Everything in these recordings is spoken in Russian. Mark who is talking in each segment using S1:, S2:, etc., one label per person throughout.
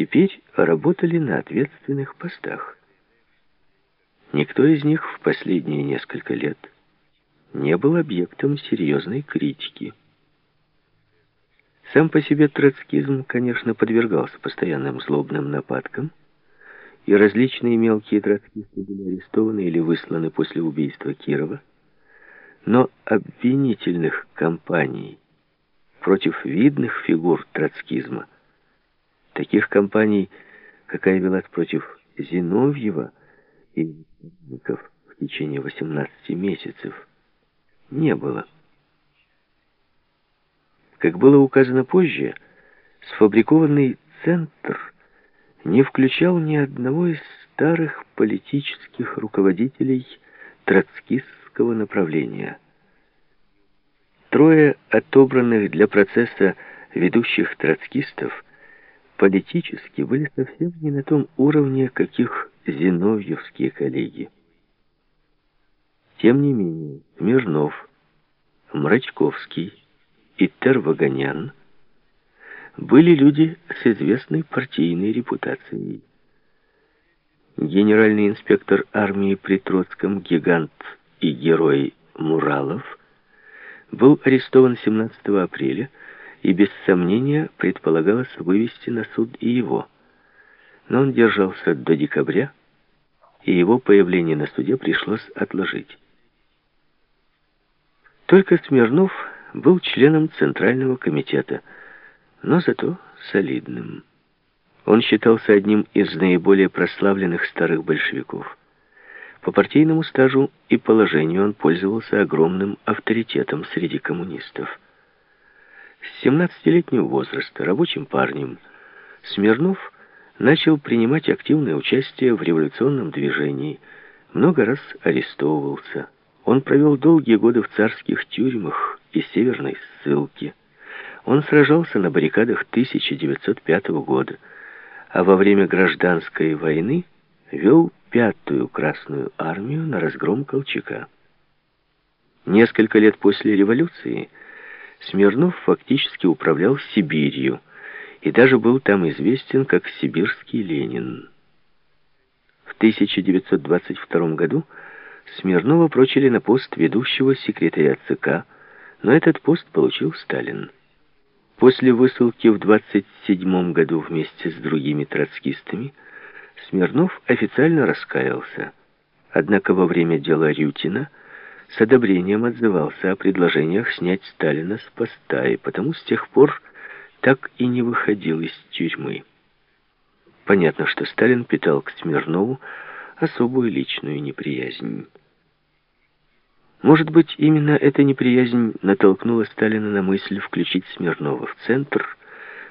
S1: теперь работали на ответственных постах. Никто из них в последние несколько лет не был объектом серьезной критики. Сам по себе троцкизм, конечно, подвергался постоянным злобным нападкам, и различные мелкие троцкисты были арестованы или высланы после убийства Кирова, но обвинительных кампаний против видных фигур троцкизма, таких кампаний, какая велась против Зиновьева и в течение 18 месяцев, не было. Как было указано позже, сфабрикованный центр не включал ни одного из старых политических руководителей троцкистского направления. Трое отобранных для процесса ведущих троцкистов политически были совсем не на том уровне, каких зиновьевские коллеги. Тем не менее, Смирнов, Мрачковский, и Тервагонян были люди с известной партийной репутацией. Генеральный инспектор армии при Троцком, гигант и герой Муралов, был арестован 17 апреля, и без сомнения предполагалось вывести на суд и его. Но он держался до декабря, и его появление на суде пришлось отложить. Только Смирнов был членом Центрального комитета, но зато солидным. Он считался одним из наиболее прославленных старых большевиков. По партийному стажу и положению он пользовался огромным авторитетом среди коммунистов. С 17-летнего возраста рабочим парнем Смирнов начал принимать активное участие в революционном движении, много раз арестовывался. Он провел долгие годы в царских тюрьмах и северной ссылки. Он сражался на баррикадах 1905 года, а во время гражданской войны вел пятую Красную армию на разгром Колчака. Несколько лет после революции Смирнов фактически управлял Сибирью и даже был там известен как сибирский Ленин. В 1922 году Смирнова прочили на пост ведущего секретаря ЦК, но этот пост получил Сталин. После высылки в 27 году вместе с другими троцкистами Смирнов официально раскаялся. Однако во время дела Рютина с одобрением отзывался о предложениях снять Сталина с поста, и потому с тех пор так и не выходил из тюрьмы. Понятно, что Сталин питал к Смирнову особую личную неприязнь. Может быть, именно эта неприязнь натолкнула Сталина на мысль включить Смирнова в центр,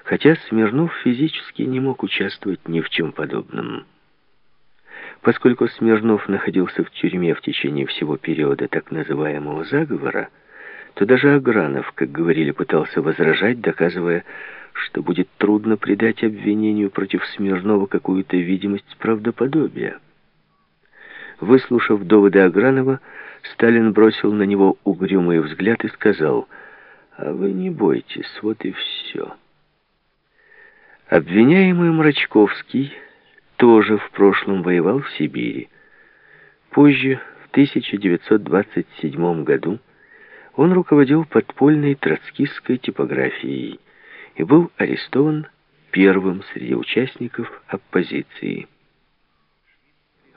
S1: хотя Смирнов физически не мог участвовать ни в чем подобном. Поскольку Смирнов находился в тюрьме в течение всего периода так называемого заговора, то даже Агранов, как говорили, пытался возражать, доказывая, что будет трудно придать обвинению против Смирнова какую-то видимость правдоподобия. Выслушав доводы Агранова, Сталин бросил на него угрюмый взгляд и сказал, «А вы не бойтесь, вот и все». Обвиняемый Мрачковский тоже в прошлом воевал в Сибири. Позже, в 1927 году, он руководил подпольной троцкистской типографией и был арестован первым среди участников оппозиции.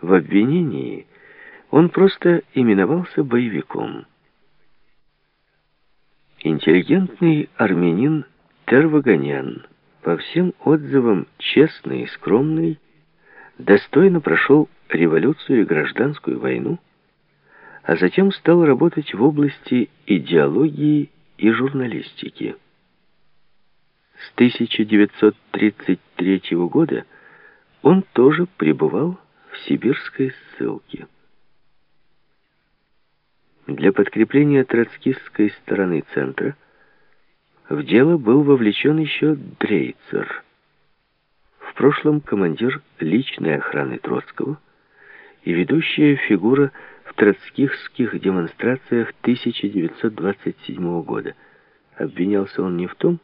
S1: В обвинении он просто именовался боевиком. Интеллигентный армянин Тервагонян, по всем отзывам честный и скромный, достойно прошел революцию и гражданскую войну, а затем стал работать в области идеологии и журналистики. С 1933 года он тоже пребывал в сибирской ссылке. Для подкрепления троцкистской стороны центра в дело был вовлечен еще Дрейцер, прошлом командир личной охраны Троцкого и ведущая фигура в троцкистских демонстрациях 1927 года. Обвинялся он не в том,